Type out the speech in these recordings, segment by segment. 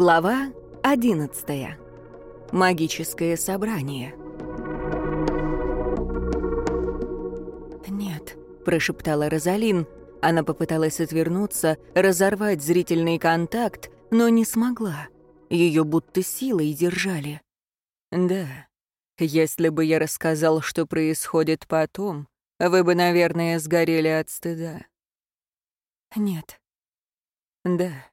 Глава 11. Магическое собрание. «Нет», — прошептала Розалин. Она попыталась отвернуться, разорвать зрительный контакт, но не смогла. Ее будто силой держали. «Да, если бы я рассказал, что происходит потом, вы бы, наверное, сгорели от стыда». «Нет». «Да,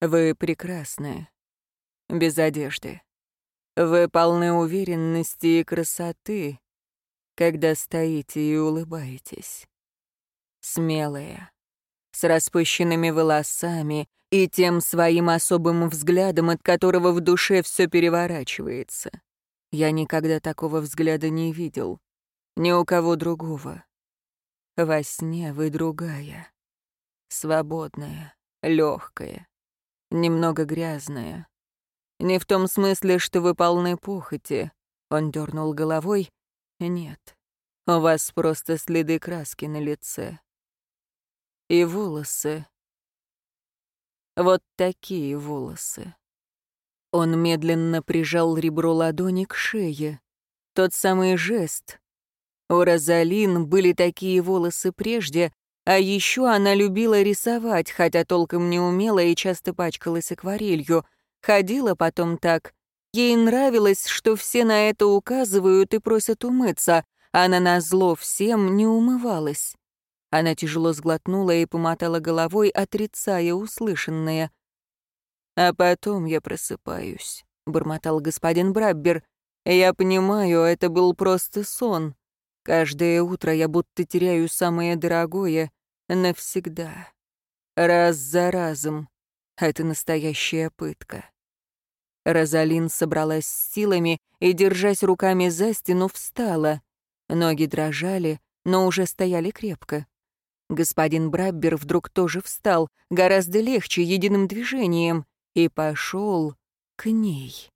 вы прекрасны, без одежды. Вы полны уверенности и красоты, когда стоите и улыбаетесь. Смелые, с распущенными волосами и тем своим особым взглядом, от которого в душе все переворачивается. Я никогда такого взгляда не видел. Ни у кого другого. Во сне вы другая. Свободная, легкая, немного грязная. Не в том смысле, что вы полны похоти. Он дернул головой. Нет, у вас просто следы краски на лице. И волосы. Вот такие волосы. Он медленно прижал ребро ладони к шее. Тот самый жест. У Розалин были такие волосы прежде, а еще она любила рисовать, хотя толком не умела и часто пачкалась акварелью. Ходила потом так. Ей нравилось, что все на это указывают и просят умыться. Она назло всем не умывалась. Она тяжело сглотнула и помотала головой, отрицая услышанное. «А потом я просыпаюсь», — бормотал господин Браббер. «Я понимаю, это был просто сон. Каждое утро я будто теряю самое дорогое, Навсегда. Раз за разом. Это настоящая пытка. Розалин собралась с силами и, держась руками за стену, встала. Ноги дрожали, но уже стояли крепко. Господин Браббер вдруг тоже встал, гораздо легче, единым движением, и пошел к ней.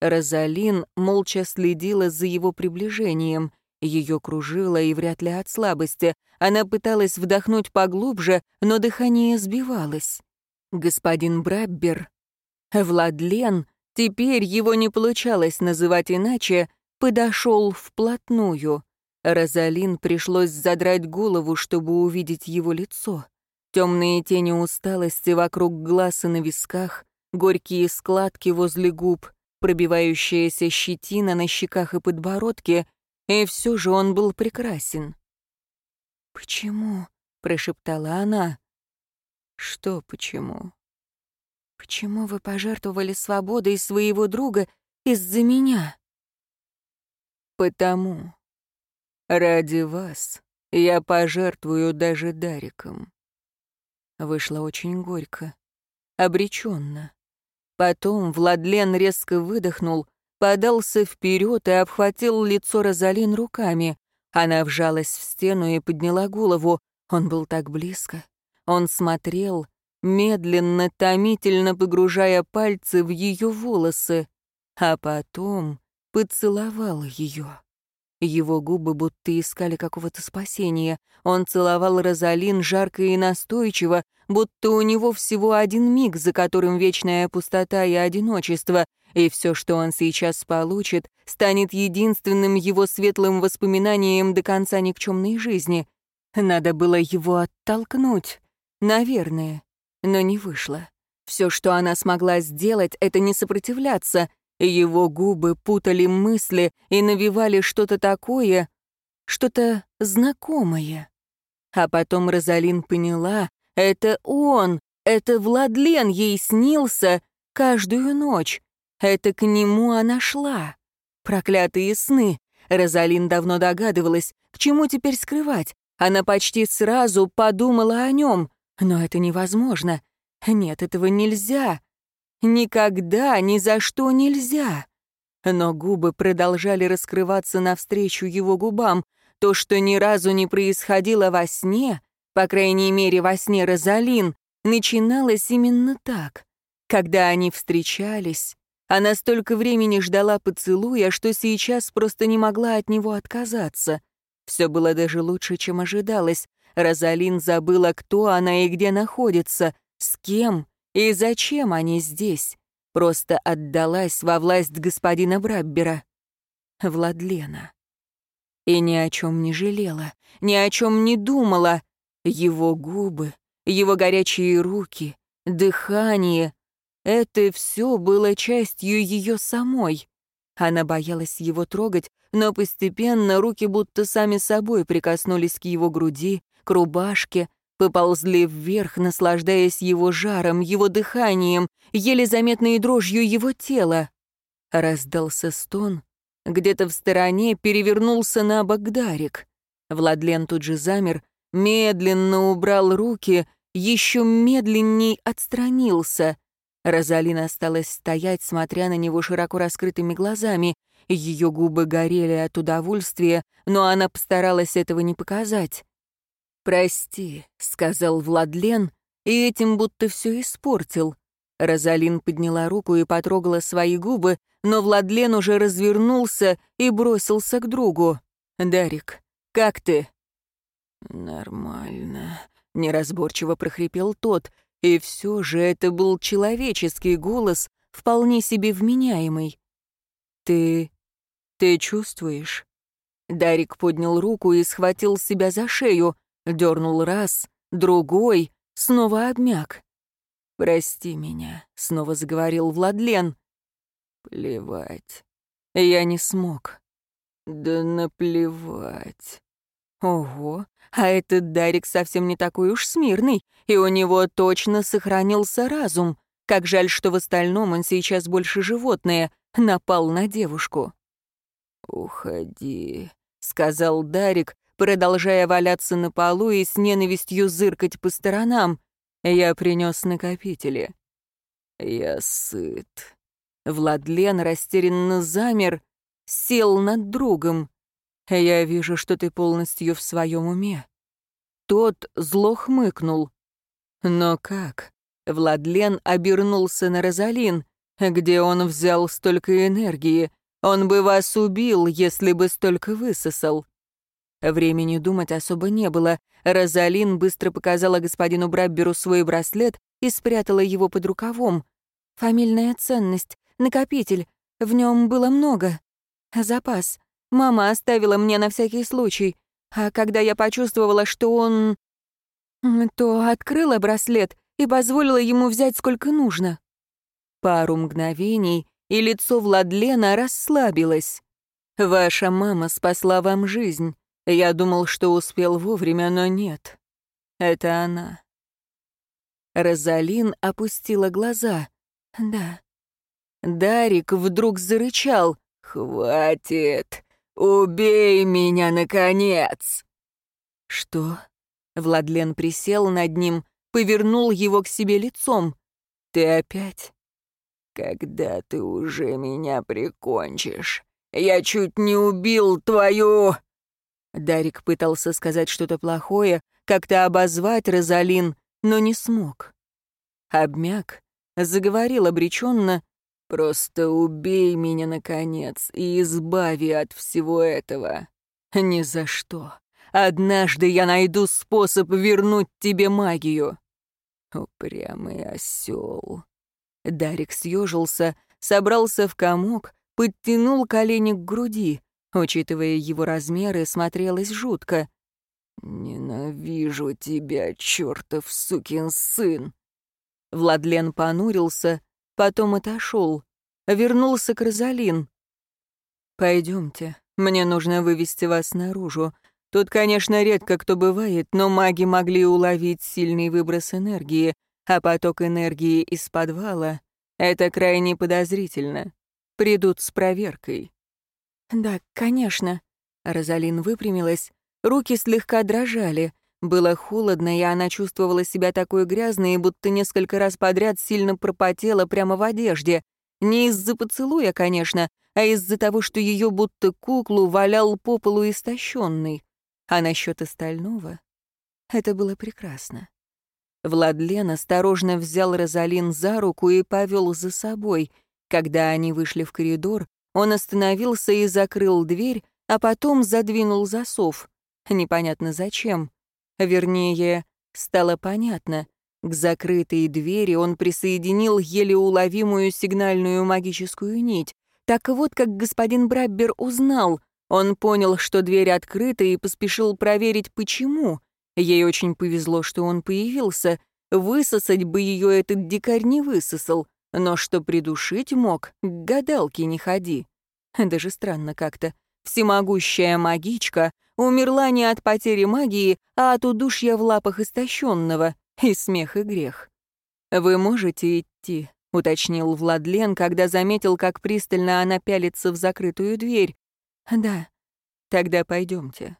Розалин молча следила за его приближением — ее кружило и вряд ли от слабости. Она пыталась вдохнуть поглубже, но дыхание сбивалось. Господин Браббер, Владлен, теперь его не получалось называть иначе, подошел вплотную. Розалин пришлось задрать голову, чтобы увидеть его лицо. Темные тени усталости вокруг глаз и на висках, горькие складки возле губ, пробивающаяся щетина на щеках и подбородке, и все же он был прекрасен. «Почему?» — прошептала она. «Что почему?» «Почему вы пожертвовали свободой своего друга из-за меня?» «Потому. Ради вас я пожертвую даже Дариком». Вышло очень горько, обреченно. Потом Владлен резко выдохнул, подался вперед и обхватил лицо Розалин руками. Она вжалась в стену и подняла голову. Он был так близко. Он смотрел, медленно, томительно погружая пальцы в ее волосы, а потом поцеловал ее. Его губы будто искали какого-то спасения. Он целовал Розалин жарко и настойчиво, будто у него всего один миг, за которым вечная пустота и одиночество, и все, что он сейчас получит, станет единственным его светлым воспоминанием до конца никчемной жизни. Надо было его оттолкнуть. Наверное. Но не вышло. Все, что она смогла сделать, это не сопротивляться. Его губы путали мысли и навевали что-то такое, что-то знакомое. А потом Розалин поняла, это он, это Владлен ей снился каждую ночь. Это к нему она шла. Проклятые сны. Розалин давно догадывалась, к чему теперь скрывать. Она почти сразу подумала о нем. Но это невозможно. Нет, этого нельзя. Никогда, ни за что нельзя. Но губы продолжали раскрываться навстречу его губам. То, что ни разу не происходило во сне, по крайней мере, во сне Розалин, начиналось именно так. Когда они встречались, она столько времени ждала поцелуя, что сейчас просто не могла от него отказаться. Все было даже лучше, чем ожидалось. Розалин забыла, кто она и где находится, с кем и зачем они здесь. просто отдалась во власть господина Браббера. Владлена. И ни о чем не жалела, ни о чем не думала. Его губы, его горячие руки, дыхание — это все было частью ее самой. Она боялась его трогать, но постепенно руки будто сами собой прикоснулись к его груди, к рубашке, поползли вверх, наслаждаясь его жаром, его дыханием, еле заметной дрожью его тела. Раздался стон. Где-то в стороне перевернулся на бок Дарик. Владлен тут же замер, медленно убрал руки, еще медленней отстранился. Розалина осталась стоять, смотря на него широко раскрытыми глазами. Ее губы горели от удовольствия, но она постаралась этого не показать. «Прости», — сказал Владлен, и этим будто все испортил. Розалин подняла руку и потрогала свои губы, но Владлен уже развернулся и бросился к другу. «Дарик, как ты?» «Нормально», — неразборчиво прохрипел тот, и все же это был человеческий голос, вполне себе вменяемый. «Ты... ты чувствуешь?» Дарик поднял руку и схватил себя за шею. Дернул раз, другой, снова обмяк. «Прости меня», — снова заговорил Владлен. «Плевать. Я не смог». «Да наплевать». Ого, а этот Дарик совсем не такой уж смирный, и у него точно сохранился разум. Как жаль, что в остальном он сейчас больше животное, напал на девушку. «Уходи», — сказал Дарик, продолжая валяться на полу и с ненавистью зыркать по сторонам. Я принес накопители. Я сыт. Владлен растерянно замер, сел над другом. Я вижу, что ты полностью в своем уме. Тот зло хмыкнул. Но как? Владлен обернулся на Розалин. Где он взял столько энергии? Он бы вас убил, если бы столько высосал. Времени думать особо не было. Розалин быстро показала господину Брабберу свой браслет и спрятала его под рукавом. «Фамильная ценность, накопитель. В нем было много. Запас. Мама оставила мне на всякий случай. А когда я почувствовала, что он... то открыла браслет и позволила ему взять сколько нужно». Пару мгновений, и лицо Владлена расслабилось. «Ваша мама спасла вам жизнь. Я думал, что успел вовремя, но нет. Это она. Розалин опустила глаза. Да. Дарик вдруг зарычал. «Хватит! Убей меня, наконец!» «Что?» Владлен присел над ним, повернул его к себе лицом. «Ты опять?» «Когда ты уже меня прикончишь? Я чуть не убил твою...» Дарик пытался сказать что-то плохое, как-то обозвать Розалин, но не смог. Обмяк, заговорил обреченно, «Просто убей меня, наконец, и избави от всего этого. Ни за что. Однажды я найду способ вернуть тебе магию». Упрямый осел. Дарик съежился, собрался в комок, подтянул колени к груди. Учитывая его размеры, смотрелось жутко. «Ненавижу тебя, чертов сукин сын!» Владлен понурился, потом отошел. Вернулся к Розалин. «Пойдемте, мне нужно вывести вас наружу. Тут, конечно, редко кто бывает, но маги могли уловить сильный выброс энергии, а поток энергии из подвала — это крайне подозрительно. Придут с проверкой». «Да, конечно». Розалин выпрямилась, руки слегка дрожали. Было холодно, и она чувствовала себя такой грязной, будто несколько раз подряд сильно пропотела прямо в одежде. Не из-за поцелуя, конечно, а из-за того, что ее будто куклу валял по полу истощенный. А насчет остального? Это было прекрасно. Владлен осторожно взял Розалин за руку и повел за собой. Когда они вышли в коридор, он остановился и закрыл дверь, а потом задвинул засов. Непонятно зачем. Вернее, стало понятно. К закрытой двери он присоединил еле уловимую сигнальную магическую нить. Так вот, как господин Браббер узнал, он понял, что дверь открыта, и поспешил проверить, почему. Ей очень повезло, что он появился. Высосать бы ее этот дикарь не высосал, но что придушить мог, к гадалке не ходи. Даже странно как-то. Всемогущая магичка умерла не от потери магии, а от удушья в лапах истощенного. И смех, и грех. «Вы можете идти», — уточнил Владлен, когда заметил, как пристально она пялится в закрытую дверь. «Да». «Тогда пойдемте».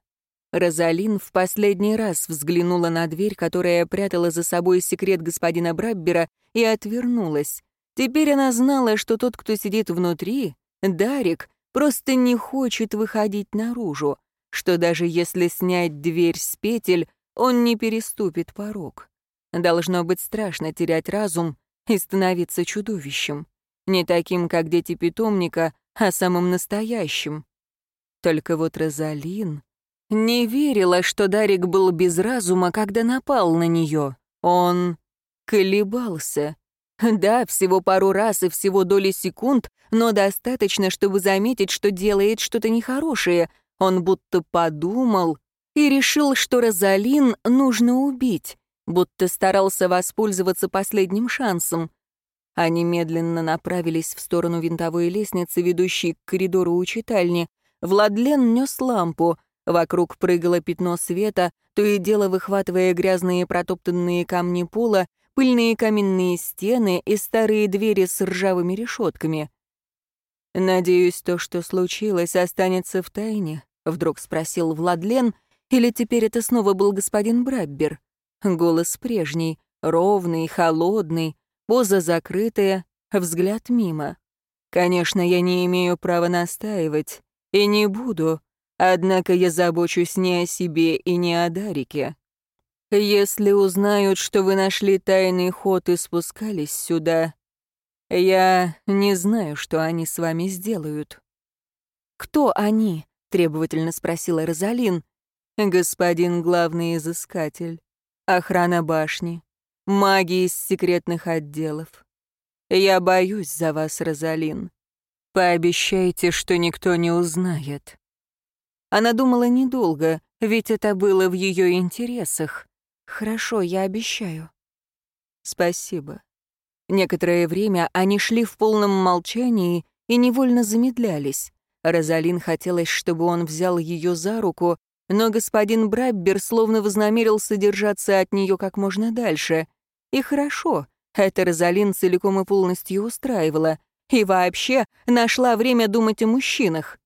Розалин в последний раз взглянула на дверь, которая прятала за собой секрет господина Браббера, и отвернулась. Теперь она знала, что тот, кто сидит внутри, Дарик, просто не хочет выходить наружу, что даже если снять дверь с петель, он не переступит порог. Должно быть страшно терять разум и становиться чудовищем. Не таким, как дети питомника, а самым настоящим. Только вот Розалин не верила, что Дарик был без разума, когда напал на нее. Он колебался. Да, всего пару раз и всего доли секунд, но достаточно, чтобы заметить, что делает что-то нехорошее. Он будто подумал и решил, что Розалин нужно убить, будто старался воспользоваться последним шансом. Они медленно направились в сторону винтовой лестницы, ведущей к коридору у читальни. Владлен нес лампу. Вокруг прыгало пятно света, то и дело выхватывая грязные протоптанные камни пола, пыльные каменные стены и старые двери с ржавыми решетками. «Надеюсь, то, что случилось, останется в тайне», — вдруг спросил Владлен, или теперь это снова был господин Браббер. Голос прежний, ровный, холодный, поза закрытая, взгляд мимо. «Конечно, я не имею права настаивать, и не буду, однако я забочусь не о себе и не о Дарике. Если узнают, что вы нашли тайный ход и спускались сюда, я не знаю, что они с вами сделают». «Кто они?» — требовательно спросила Розалин. «Господин главный изыскатель, охрана башни, маги из секретных отделов. Я боюсь за вас, Розалин. Пообещайте, что никто не узнает». Она думала недолго, ведь это было в ее интересах. «Хорошо, я обещаю». «Спасибо». Некоторое время они шли в полном молчании и невольно замедлялись. Розалин хотелось, чтобы он взял ее за руку, но господин Браббер словно вознамерился держаться от нее как можно дальше. И хорошо, это Розалин целиком и полностью устраивала. И вообще нашла время думать о мужчинах.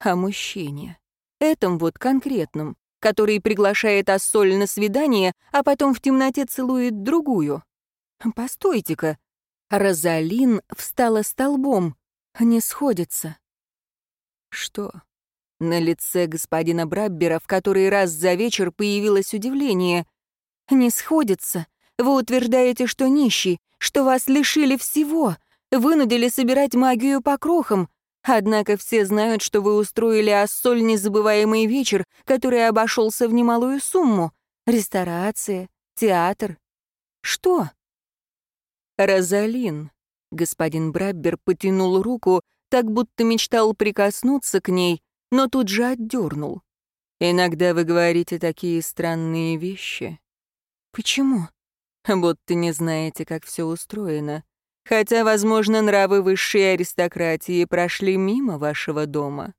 О мужчине. Этом вот конкретном который приглашает Ассоль на свидание, а потом в темноте целует другую. Постойте-ка. Розалин встала столбом. Не сходится. Что? На лице господина Браббера в который раз за вечер появилось удивление. «Не сходится. Вы утверждаете, что нищий, что вас лишили всего, вынудили собирать магию по крохам, Однако все знают, что вы устроили Ассоль незабываемый вечер, который обошелся в немалую сумму. Ресторация, театр. Что? Розалин. Господин Браббер потянул руку, так будто мечтал прикоснуться к ней, но тут же отдернул. Иногда вы говорите такие странные вещи. Почему? Будто не знаете, как все устроено хотя, возможно, нравы высшей аристократии прошли мимо вашего дома».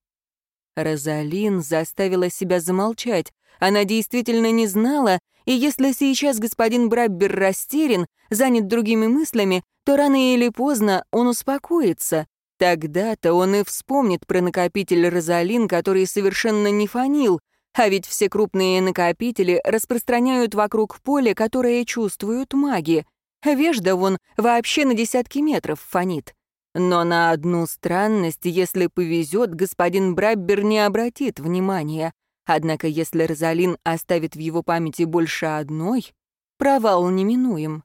Розалин заставила себя замолчать. Она действительно не знала, и если сейчас господин Браббер растерян, занят другими мыслями, то рано или поздно он успокоится. Тогда-то он и вспомнит про накопитель Розалин, который совершенно не фанил, а ведь все крупные накопители распространяют вокруг поле, которое чувствуют маги. Вежда вон вообще на десятки метров фонит. Но на одну странность, если повезет, господин Браббер не обратит внимания. Однако если Розалин оставит в его памяти больше одной, провал неминуем.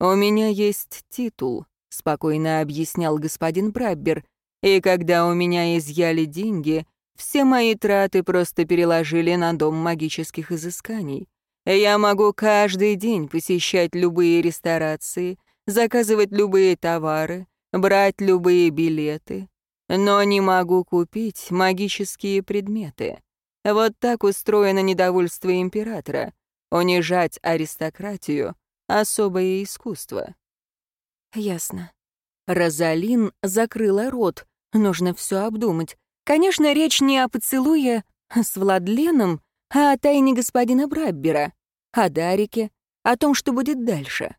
«У меня есть титул», — спокойно объяснял господин Браббер, «и когда у меня изъяли деньги, все мои траты просто переложили на дом магических изысканий. Я могу каждый день посещать любые ресторации, заказывать любые товары, брать любые билеты, но не могу купить магические предметы. Вот так устроено недовольство императора. Унижать аристократию — особое искусство. Ясно. Розалин закрыла рот. Нужно все обдумать. Конечно, речь не о поцелуе с Владленом, а о тайне господина Браббера, о Дарике, о том, что будет дальше.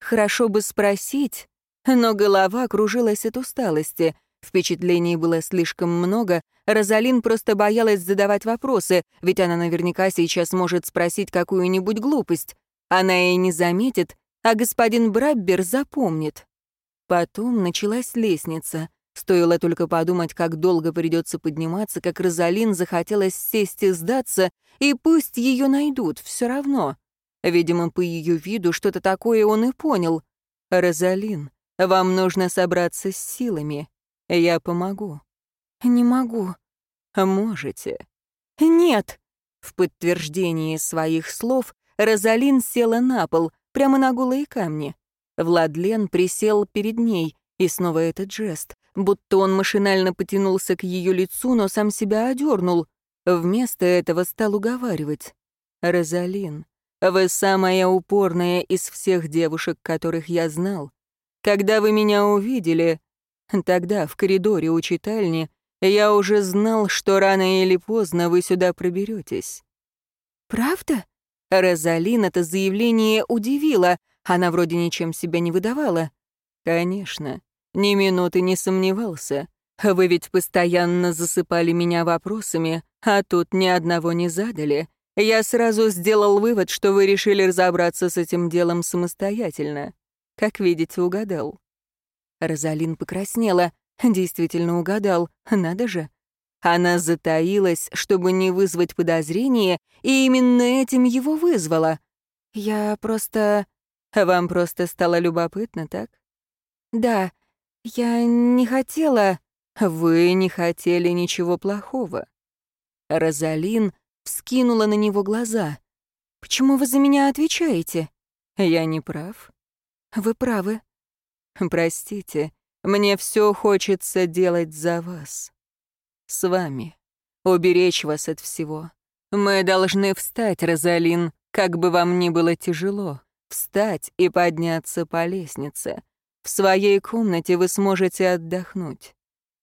Хорошо бы спросить, но голова кружилась от усталости. Впечатлений было слишком много. Розалин просто боялась задавать вопросы, ведь она наверняка сейчас может спросить какую-нибудь глупость. Она и не заметит, а господин Браббер запомнит. Потом началась лестница. Стоило только подумать, как долго придется подниматься, как Розалин захотелось сесть и сдаться, и пусть ее найдут, все равно. Видимо, по ее виду что-то такое он и понял. «Розалин, вам нужно собраться с силами. Я помогу». «Не могу». «Можете». «Нет». В подтверждении своих слов Розалин села на пол, прямо на голые камни. Владлен присел перед ней, и снова этот жест будто он машинально потянулся к ее лицу, но сам себя одернул. Вместо этого стал уговаривать. «Розалин, вы самая упорная из всех девушек, которых я знал. Когда вы меня увидели, тогда в коридоре у читальни, я уже знал, что рано или поздно вы сюда проберетесь». «Правда?» Розалин это заявление удивило, она вроде ничем себя не выдавала. «Конечно. Ни минуты не сомневался. Вы ведь постоянно засыпали меня вопросами, а тут ни одного не задали. Я сразу сделал вывод, что вы решили разобраться с этим делом самостоятельно. Как видите, угадал». Розалин покраснела. Действительно угадал. Надо же. Она затаилась, чтобы не вызвать подозрения, и именно этим его вызвала. «Я просто...» «Вам просто стало любопытно, так?» «Да, «Я не хотела...» «Вы не хотели ничего плохого». Розалин вскинула на него глаза. «Почему вы за меня отвечаете?» «Я не прав». «Вы правы». «Простите, мне все хочется делать за вас. С вами. Уберечь вас от всего. Мы должны встать, Розалин, как бы вам ни было тяжело. Встать и подняться по лестнице. В своей комнате вы сможете отдохнуть.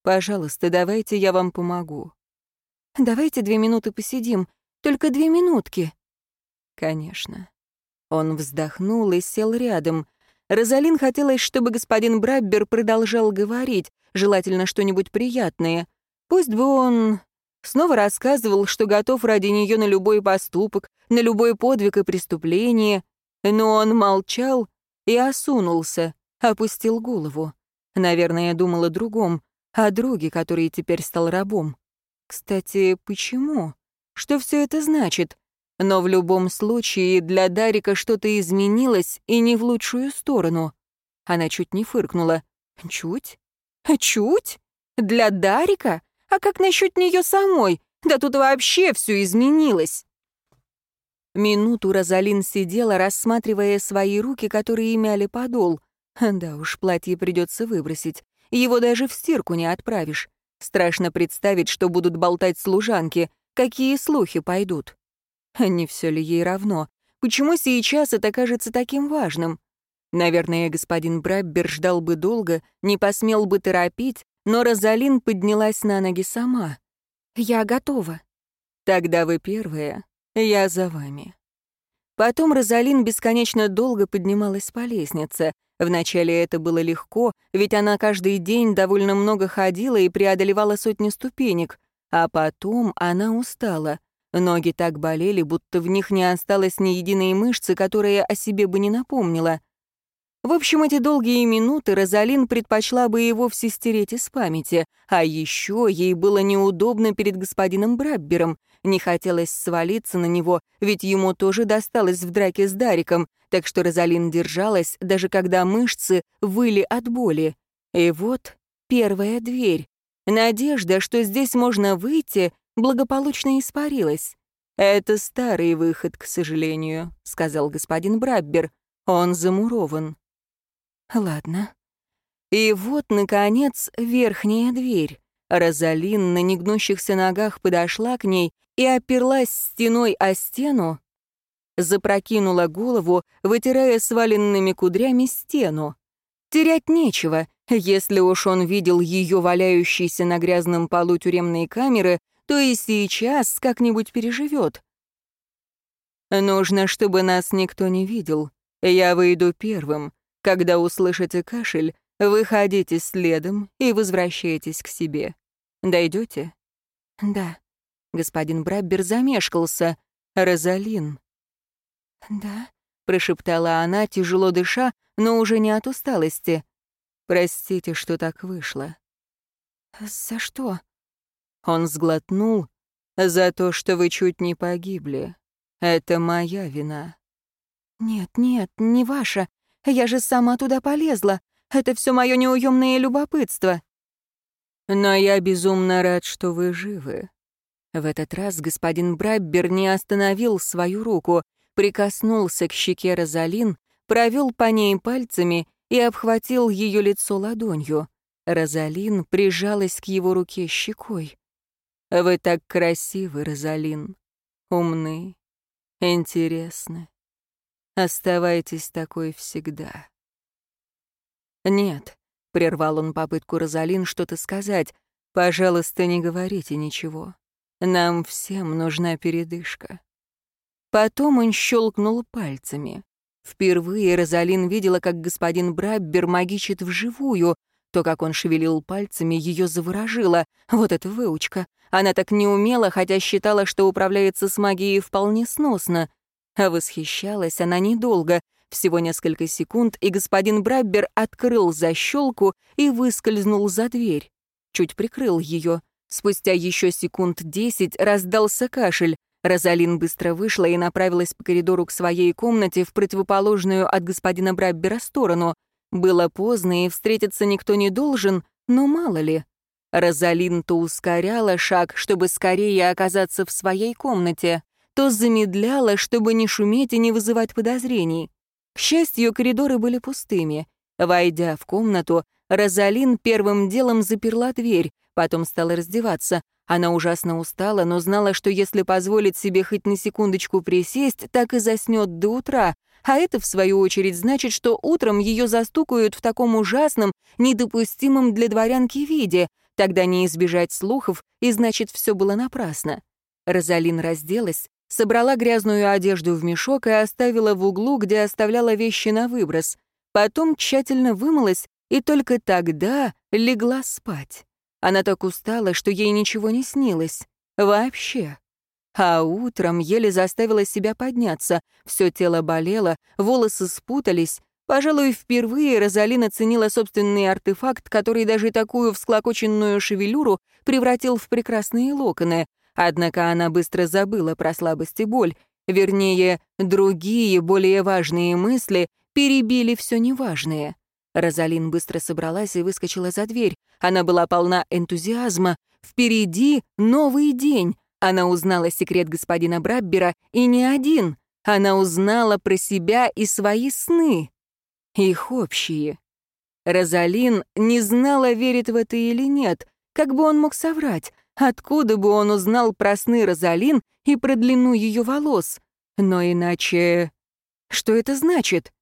Пожалуйста, давайте я вам помогу». «Давайте две минуты посидим. Только две минутки». «Конечно». Он вздохнул и сел рядом. Розалин хотелось, чтобы господин Браббер продолжал говорить, желательно что-нибудь приятное. Пусть бы он снова рассказывал, что готов ради нее на любой поступок, на любой подвиг и преступление, но он молчал и осунулся опустил голову. Наверное, думал о другом, о друге, который теперь стал рабом. Кстати, почему? Что все это значит? Но в любом случае для Дарика что-то изменилось и не в лучшую сторону. Она чуть не фыркнула. Чуть? Чуть? Для Дарика? А как насчет нее самой? Да тут вообще все изменилось. Минуту Розалин сидела, рассматривая свои руки, которые мяли подол. Да уж, платье придется выбросить. Его даже в стирку не отправишь. Страшно представить, что будут болтать служанки, какие слухи пойдут. Не все ли ей равно? Почему сейчас это кажется таким важным? Наверное, господин Браббер ждал бы долго, не посмел бы торопить, но Розалин поднялась на ноги сама. «Я готова». «Тогда вы первая, я за вами». Потом Розалин бесконечно долго поднималась по лестнице. Вначале это было легко, ведь она каждый день довольно много ходила и преодолевала сотни ступенек. А потом она устала. Ноги так болели, будто в них не осталось ни единой мышцы, которая о себе бы не напомнила. В общем, эти долгие минуты Розалин предпочла бы и вовсе стереть из памяти, а еще ей было неудобно перед господином Браббером, не хотелось свалиться на него, ведь ему тоже досталось в драке с Дариком, так что Розалин держалась, даже когда мышцы выли от боли. И вот первая дверь. Надежда, что здесь можно выйти, благополучно испарилась. «Это старый выход, к сожалению», — сказал господин Браббер. «Он замурован». «Ладно». И вот, наконец, верхняя дверь. Розалин на негнущихся ногах подошла к ней и оперлась стеной о стену, запрокинула голову, вытирая сваленными кудрями стену. Терять нечего, если уж он видел ее валяющейся на грязном полу тюремной камеры, то и сейчас как-нибудь переживет. Нужно, чтобы нас никто не видел. Я выйду первым. Когда услышите кашель, выходите следом и возвращайтесь к себе. Дойдете? Да. Господин Браббер замешкался. Розалин. Да, прошептала она, тяжело дыша, но уже не от усталости. Простите, что так вышло. За что? Он сглотнул. За то, что вы чуть не погибли. Это моя вина. Нет, нет, не ваша. Я же сама туда полезла. Это все мое неуемное любопытство. Но я безумно рад, что вы живы. В этот раз господин Браббер не остановил свою руку, прикоснулся к щеке Розалин, провел по ней пальцами и обхватил ее лицо ладонью. Розалин прижалась к его руке щекой. «Вы так красивы, Розалин, умны, интересны. Оставайтесь такой всегда». «Нет», — прервал он попытку Розалин что-то сказать, «пожалуйста, не говорите ничего. Нам всем нужна передышка». Потом он щелкнул пальцами. Впервые Розалин видела, как господин Браббер магичит вживую. То, как он шевелил пальцами, ее заворожило. Вот эта выучка. Она так не умела, хотя считала, что управляется с магией вполне сносно. А восхищалась она недолго, всего несколько секунд, и господин Браббер открыл защелку и выскользнул за дверь. Чуть прикрыл ее. Спустя еще секунд десять раздался кашель. Розалин быстро вышла и направилась по коридору к своей комнате в противоположную от господина Браббера сторону. Было поздно, и встретиться никто не должен, но мало ли. Розалин то ускоряла шаг, чтобы скорее оказаться в своей комнате, то замедляла, чтобы не шуметь и не вызывать подозрений. К счастью, коридоры были пустыми. Войдя в комнату, Розалин первым делом заперла дверь, потом стала раздеваться. Она ужасно устала, но знала, что если позволит себе хоть на секундочку присесть, так и заснет до утра, а это, в свою очередь, значит, что утром ее застукают в таком ужасном, недопустимом для дворянки виде. Тогда не избежать слухов, и значит, все было напрасно. Розалин разделась, собрала грязную одежду в мешок и оставила в углу, где оставляла вещи на выброс. Потом тщательно вымылась и только тогда легла спать. Она так устала, что ей ничего не снилось. Вообще. А утром еле заставила себя подняться. Все тело болело, волосы спутались. Пожалуй, впервые Розалина ценила собственный артефакт, который даже такую всклокоченную шевелюру превратил в прекрасные локоны. Однако она быстро забыла про слабость и боль. Вернее, другие, более важные мысли перебили все неважное. Розалин быстро собралась и выскочила за дверь. Она была полна энтузиазма. Впереди новый день. Она узнала секрет господина Браббера, и не один. Она узнала про себя и свои сны. Их общие. Розалин не знала, верит в это или нет. Как бы он мог соврать? Откуда бы он узнал про сны Розалин и про длину ее волос? Но иначе... Что это значит?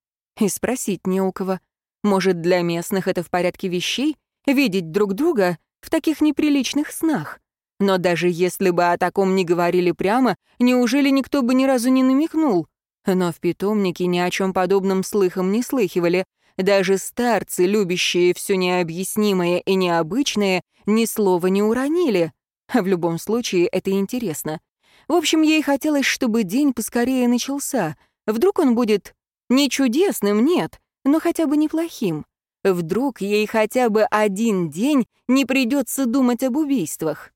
И спросить не у кого. Может, для местных это в порядке вещей? Видеть друг друга в таких неприличных снах? Но даже если бы о таком не говорили прямо, неужели никто бы ни разу не намекнул? Но в питомнике ни о чем подобном слыхом не слыхивали. Даже старцы, любящие все необъяснимое и необычное, ни слова не уронили. В любом случае, это интересно. В общем, ей хотелось, чтобы день поскорее начался. Вдруг он будет не чудесным, нет, но хотя бы неплохим. Вдруг ей хотя бы один день не придется думать об убийствах.